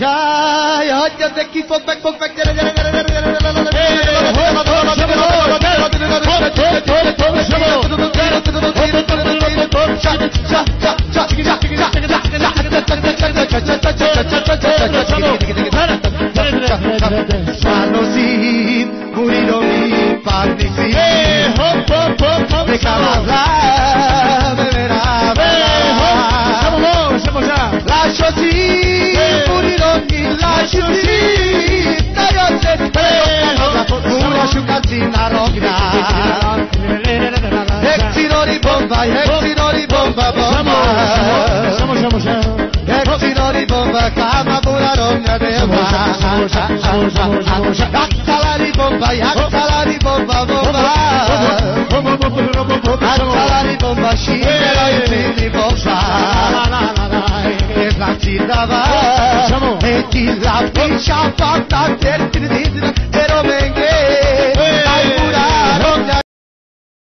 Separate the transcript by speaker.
Speaker 1: Ya, ya te keep on back, back, back, jere, jere, jere, jere, jere, Fantasy, put it on me, fantasy. Shuri, Nagote, Mura Shukati, Narogna, Hexinori Bomba, Hexinori Bomba, Bomba, Hexinori Bomba, Kama Mura Ronga, Deva, Hexinori Bomba, Hexinori Bomba, grava. Chamou. Tem que ir lá, deixa a porta.